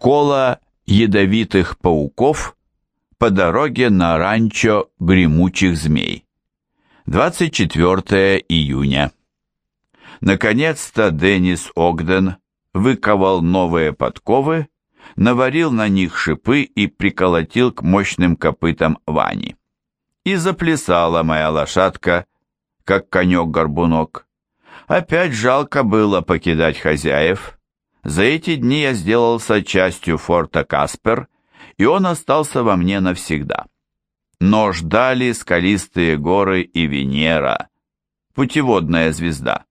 Школа ядовитых пауков по дороге на ранчо гремучих змей. 24 июня. Наконец-то Деннис Огден выковал новые подковы, наварил на них шипы и приколотил к мощным копытам Вани. И заплясала моя лошадка, как конек-горбунок. Опять жалко было покидать хозяев, за эти дни я сделался частью форта Каспер, и он остался во мне навсегда. Но ждали скалистые горы и Венера, путеводная звезда.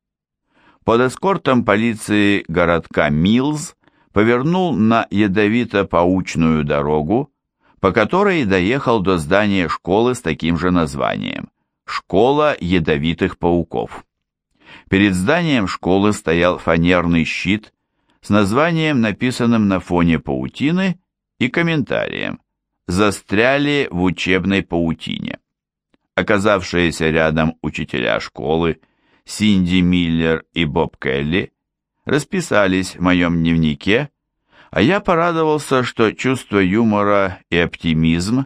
Под эскортом полиции городка Милз повернул на ядовито-паучную дорогу, по которой доехал до здания школы с таким же названием – «Школа ядовитых пауков». Перед зданием школы стоял фанерный щит с названием, написанным на фоне паутины, и комментарием «Застряли в учебной паутине». Оказавшиеся рядом учителя школы Синди Миллер и Боб Келли расписались в моем дневнике, а я порадовался, что чувство юмора и оптимизм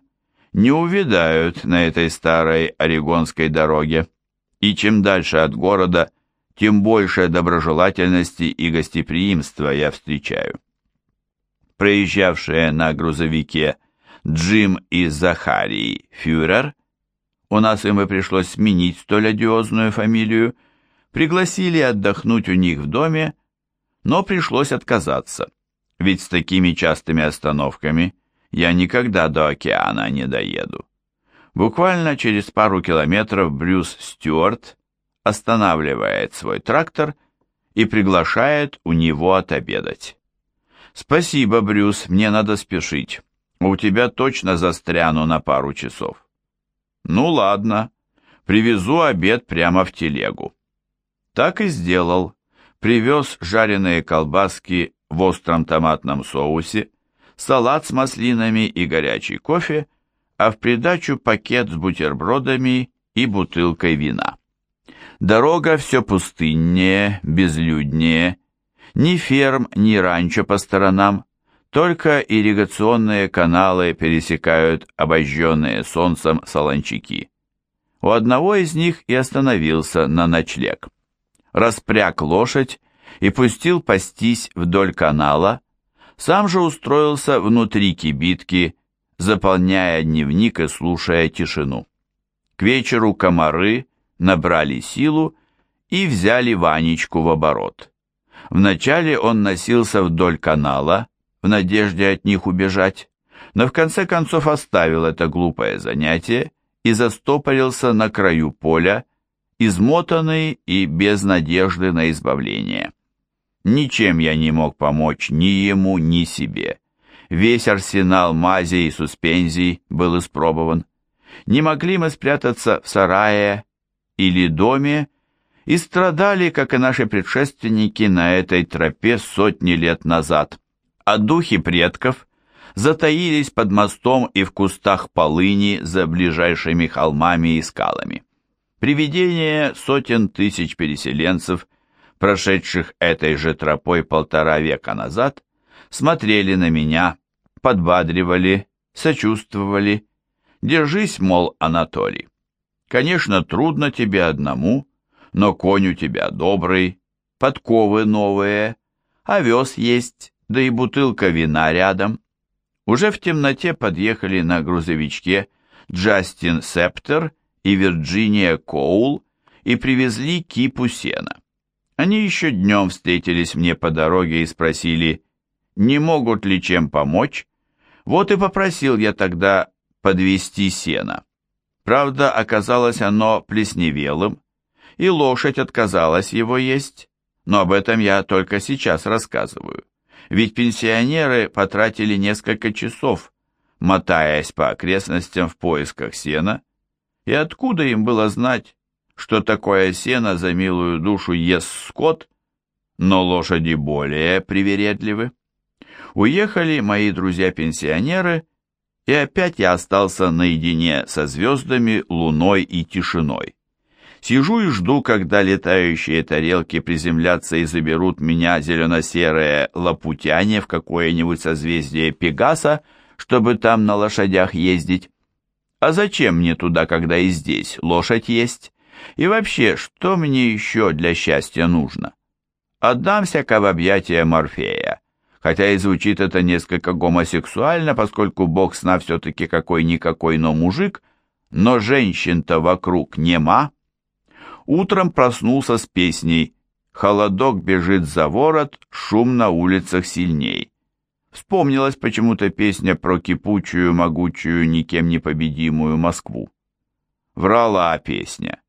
не увядают на этой старой орегонской дороге, и чем дальше от города, тем больше доброжелательности и гостеприимства я встречаю. Проезжавшие на грузовике Джим и Захарий Фюрер, у нас им и пришлось сменить столь одиозную фамилию, пригласили отдохнуть у них в доме, но пришлось отказаться, ведь с такими частыми остановками я никогда до океана не доеду. Буквально через пару километров Брюс Стюарт останавливает свой трактор и приглашает у него отобедать. «Спасибо, Брюс, мне надо спешить. У тебя точно застряну на пару часов». «Ну ладно, привезу обед прямо в телегу». Так и сделал. Привез жареные колбаски в остром томатном соусе, салат с маслинами и горячий кофе, а в придачу пакет с бутербродами и бутылкой вина. Дорога все пустыннее, безлюднее, ни ферм, ни ранчо по сторонам, только ирригационные каналы пересекают обожженные солнцем солончаки. У одного из них и остановился на ночлег. Распряг лошадь и пустил пастись вдоль канала, сам же устроился внутри кибитки, заполняя дневник и слушая тишину. К вечеру комары набрали силу и взяли Ванечку в оборот. Вначале он носился вдоль канала, в надежде от них убежать, но в конце концов оставил это глупое занятие и застопорился на краю поля, измотанный и без надежды на избавление. Ничем я не мог помочь ни ему, ни себе. Весь арсенал мазей и суспензий был испробован. Не могли мы спрятаться в сарае или доме и страдали, как и наши предшественники на этой тропе сотни лет назад. А духи предков затаились под мостом и в кустах полыни за ближайшими холмами и скалами. Привидения сотен тысяч переселенцев, прошедших этой же тропой полтора века назад, смотрели на меня, подбадривали, сочувствовали. Держись, мол, Анатолий. Конечно, трудно тебе одному, но конь у тебя добрый, подковы новые, овес есть, да и бутылка вина рядом. Уже в темноте подъехали на грузовичке Джастин Септер и Вирджиния Коул и привезли кипу сена. Они еще днем встретились мне по дороге и спросили, не могут ли чем помочь. Вот и попросил я тогда подвести сено. Правда, оказалось оно плесневелым, и лошадь отказалась его есть, но об этом я только сейчас рассказываю. Ведь пенсионеры потратили несколько часов, мотаясь по окрестностям в поисках сена, и откуда им было знать, что такое сено за милую душу ест скот, но лошади более привередливы? Уехали мои друзья-пенсионеры, и опять я остался наедине со звездами, луной и тишиной. Сижу и жду, когда летающие тарелки приземлятся и заберут меня зелено-серые лапутяне в какое-нибудь созвездие Пегаса, чтобы там на лошадях ездить. А зачем мне туда, когда и здесь лошадь есть? И вообще, что мне еще для счастья нужно? Отдамся-ка в объятия Морфея, хотя и звучит это несколько гомосексуально, поскольку бог сна все-таки какой-никакой, но мужик, но женщин-то вокруг нема. Утром проснулся с песней «Холодок бежит за ворот, шум на улицах сильней». Вспомнилась почему-то песня про кипучую, могучую, никем не победимую Москву. Врала песня.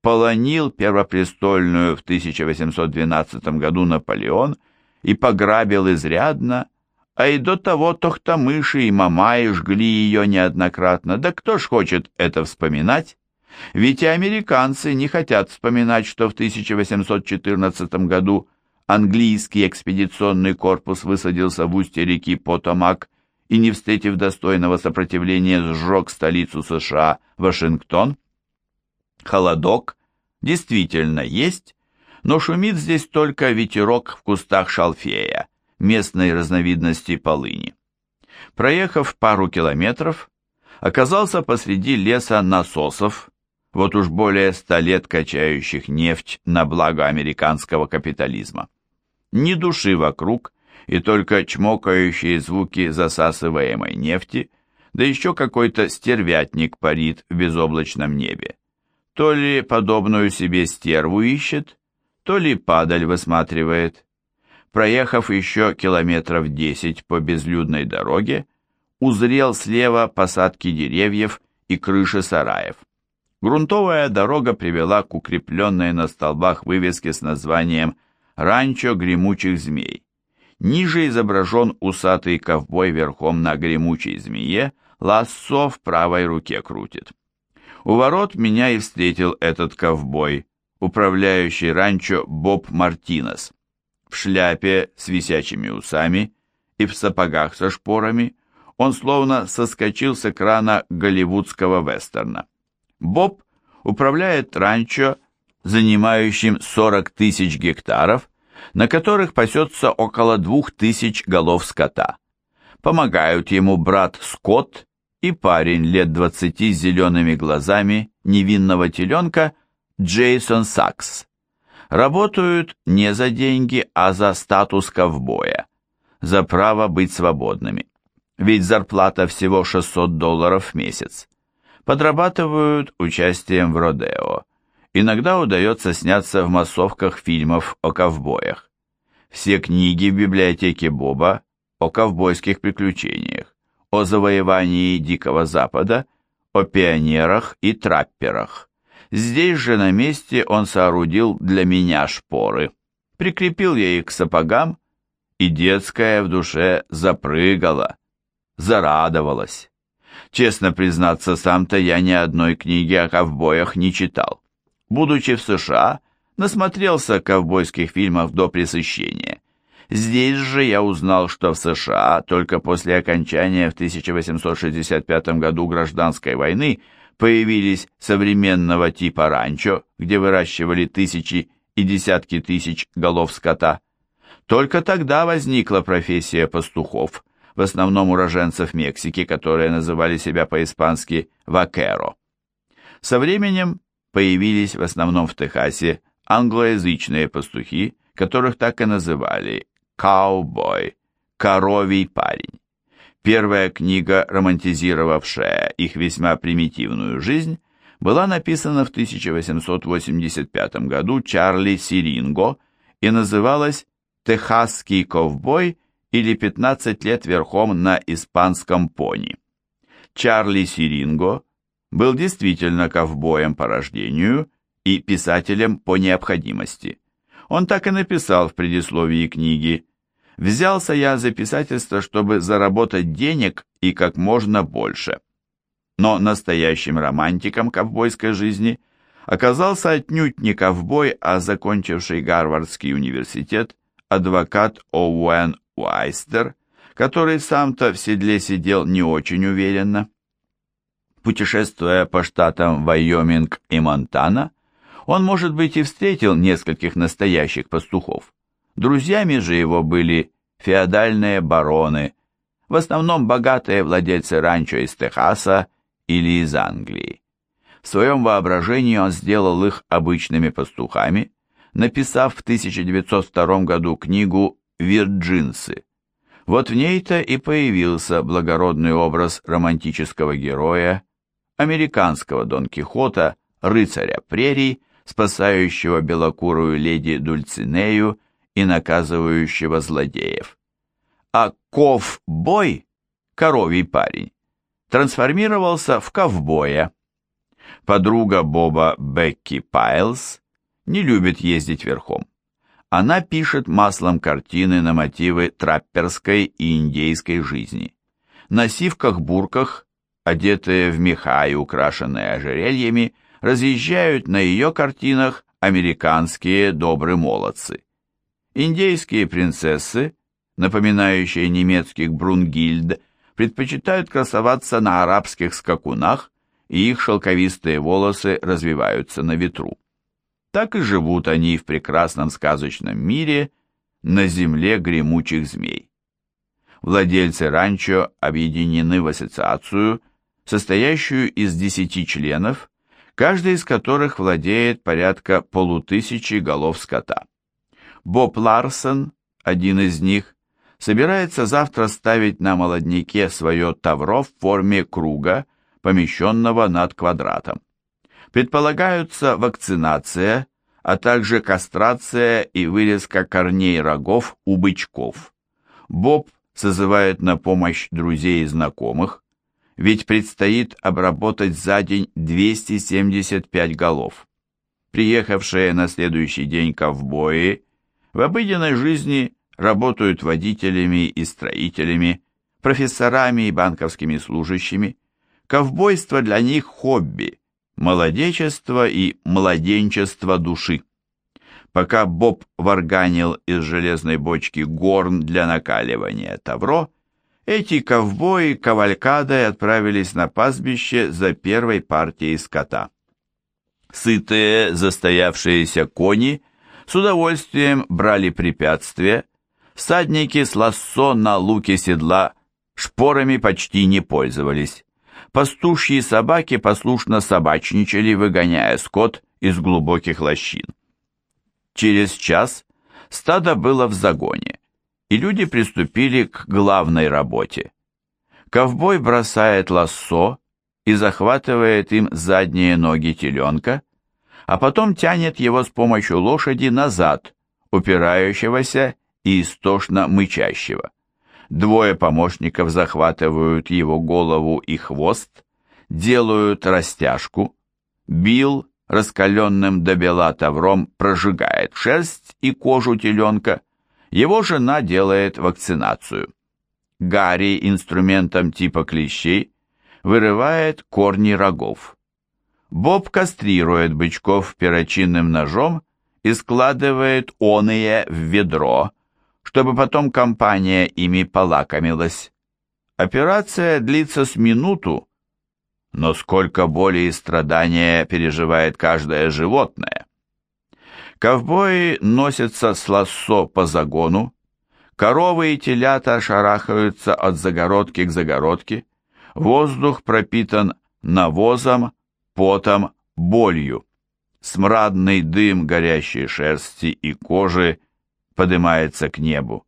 Полонил первопрестольную в 1812 году Наполеон и пограбил изрядно, а и до того Тохтамыши и Мамаи жгли ее неоднократно. Да кто ж хочет это вспоминать? Ведь и американцы не хотят вспоминать, что в 1814 году английский экспедиционный корпус высадился в устье реки Потомак и, не встретив достойного сопротивления, сжег столицу США, Вашингтон. Холодок действительно есть, но шумит здесь только ветерок в кустах шалфея, местной разновидности полыни. Проехав пару километров, оказался посреди леса насосов, вот уж более ста лет качающих нефть на благо американского капитализма. Ни души вокруг, и только чмокающие звуки засасываемой нефти, да еще какой-то стервятник парит в безоблачном небе. То ли подобную себе стерву ищет, то ли падаль высматривает. Проехав еще километров десять по безлюдной дороге, узрел слева посадки деревьев и крыши сараев. Грунтовая дорога привела к укрепленной на столбах вывеске с названием «Ранчо гремучих змей». Ниже изображен усатый ковбой верхом на гремучей змее, лассо в правой руке крутит. У ворот меня и встретил этот ковбой, управляющий ранчо Боб Мартинес. В шляпе с висячими усами и в сапогах со шпорами он словно соскочил с экрана голливудского вестерна. Боб управляет ранчо, занимающим 40 тысяч гектаров, на которых пасется около двух тысяч голов скота. Помогают ему брат Скотт и парень лет двадцати с зелеными глазами невинного теленка Джейсон Сакс. Работают не за деньги, а за статус ковбоя, за право быть свободными. Ведь зарплата всего 600 долларов в месяц. Подрабатывают участием в родео. Иногда удается сняться в массовках фильмов о ковбоях. Все книги в библиотеке Боба о ковбойских приключениях о завоевании Дикого Запада, о пионерах и трапперах. Здесь же на месте он соорудил для меня шпоры, прикрепил я их к сапогам, и детская в душе запрыгала, зарадовалась. Честно признаться, сам-то я ни одной книги о ковбоях не читал. Будучи в США, насмотрелся ковбойских фильмов до пресыщения. Здесь же я узнал, что в США только после окончания в 1865 году гражданской войны появились современного типа ранчо, где выращивали тысячи и десятки тысяч голов скота. Только тогда возникла профессия пастухов, в основном уроженцев Мексики, которые называли себя по-испански «вакеро». Со временем появились в основном в Техасе англоязычные пастухи, которых так и называли «Каубой», «Коровий парень». Первая книга, романтизировавшая их весьма примитивную жизнь, была написана в 1885 году Чарли Сиринго и называлась «Техасский ковбой» или «15 лет верхом на испанском пони». Чарли Сиринго был действительно ковбоем по рождению и писателем по необходимости. Он так и написал в предисловии книги Взялся я за писательство, чтобы заработать денег и как можно больше. Но настоящим романтиком ковбойской жизни оказался отнюдь не ковбой, а закончивший Гарвардский университет адвокат Оуэн Уайстер, который сам-то в седле сидел не очень уверенно. Путешествуя по штатам Вайоминг и Монтана, Он, может быть, и встретил нескольких настоящих пастухов. Друзьями же его были феодальные бароны, в основном богатые владельцы ранчо из Техаса или из Англии. В своем воображении он сделал их обычными пастухами, написав в 1902 году книгу «Вирджинсы». Вот в ней-то и появился благородный образ романтического героя, американского Дон Кихота, рыцаря прерий, спасающего белокурую леди Дульцинею и наказывающего злодеев. А ковбой, коровий парень, трансформировался в ковбоя. Подруга Боба Бекки Пайлз не любит ездить верхом. Она пишет маслом картины на мотивы трапперской и индейской жизни. На сивках-бурках, одетые в меха и украшенные ожерельями, разъезжают на ее картинах американские добрые молодцы. Индейские принцессы, напоминающие немецких Брунгильд, предпочитают красоваться на арабских скакунах, и их шелковистые волосы развиваются на ветру. Так и живут они в прекрасном сказочном мире на земле гремучих змей. Владельцы ранчо объединены в ассоциацию, состоящую из десяти членов, каждый из которых владеет порядка полутысячи голов скота. Боб Ларсон, один из них, собирается завтра ставить на молодняке свое тавро в форме круга, помещенного над квадратом. Предполагаются вакцинация, а также кастрация и вырезка корней рогов у бычков. Боб созывает на помощь друзей и знакомых, ведь предстоит обработать за день 275 голов. Приехавшие на следующий день ковбои в обыденной жизни работают водителями и строителями, профессорами и банковскими служащими. Ковбойство для них хобби, молодечество и младенчество души. Пока Боб варганил из железной бочки горн для накаливания тавро, эти ковбои кавалькадой отправились на пастбище за первой партией скота. Сытые, застоявшиеся кони с удовольствием брали препятствия, всадники с лассо на луке седла шпорами почти не пользовались. Пастушьи собаки послушно собачничали, выгоняя скот из глубоких лощин. Через час стадо было в загоне, и люди приступили к главной работе. Ковбой бросает лассо и захватывает им задние ноги теленка, а потом тянет его с помощью лошади назад, упирающегося и истошно мычащего. Двое помощников захватывают его голову и хвост, делают растяжку. Билл раскаленным до бела тавром прожигает шерсть и кожу теленка. Его жена делает вакцинацию. Гарри инструментом типа клещей вырывает корни рогов. Боб кастрирует бычков перочинным ножом и складывает оные в ведро, чтобы потом компания ими полакомилась. Операция длится с минуту, но сколько боли и страдания переживает каждое животное. Ковбои носятся с лассо по загону, коровы и телята шарахаются от загородки к загородке, воздух пропитан навозом, потом, болью. Смрадный дым горящей шерсти и кожи поднимается к небу.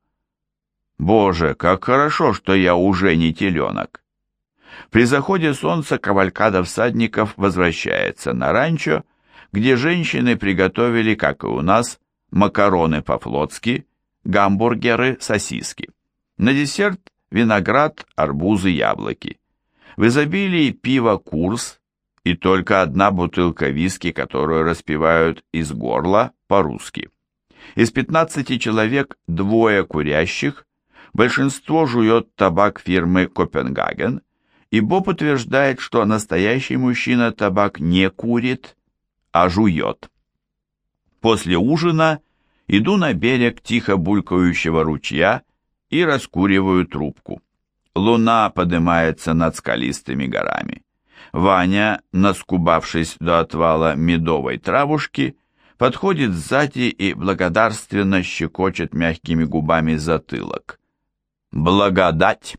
Боже, как хорошо, что я уже не теленок. При заходе солнца кавалькада всадников возвращается на ранчо, где женщины приготовили, как и у нас, макароны по-флотски, гамбургеры, сосиски. На десерт виноград, арбузы, яблоки. В изобилии пиво «Курс», и только одна бутылка виски, которую распивают из горла по-русски. Из 15 человек двое курящих, большинство жует табак фирмы Копенгаген, и Боб утверждает, что настоящий мужчина табак не курит, а жует. После ужина иду на берег тихо булькающего ручья и раскуриваю трубку. Луна поднимается над скалистыми горами. Ваня, наскубавшись до отвала медовой травушки, подходит сзади и благодарственно щекочет мягкими губами затылок. Благодать!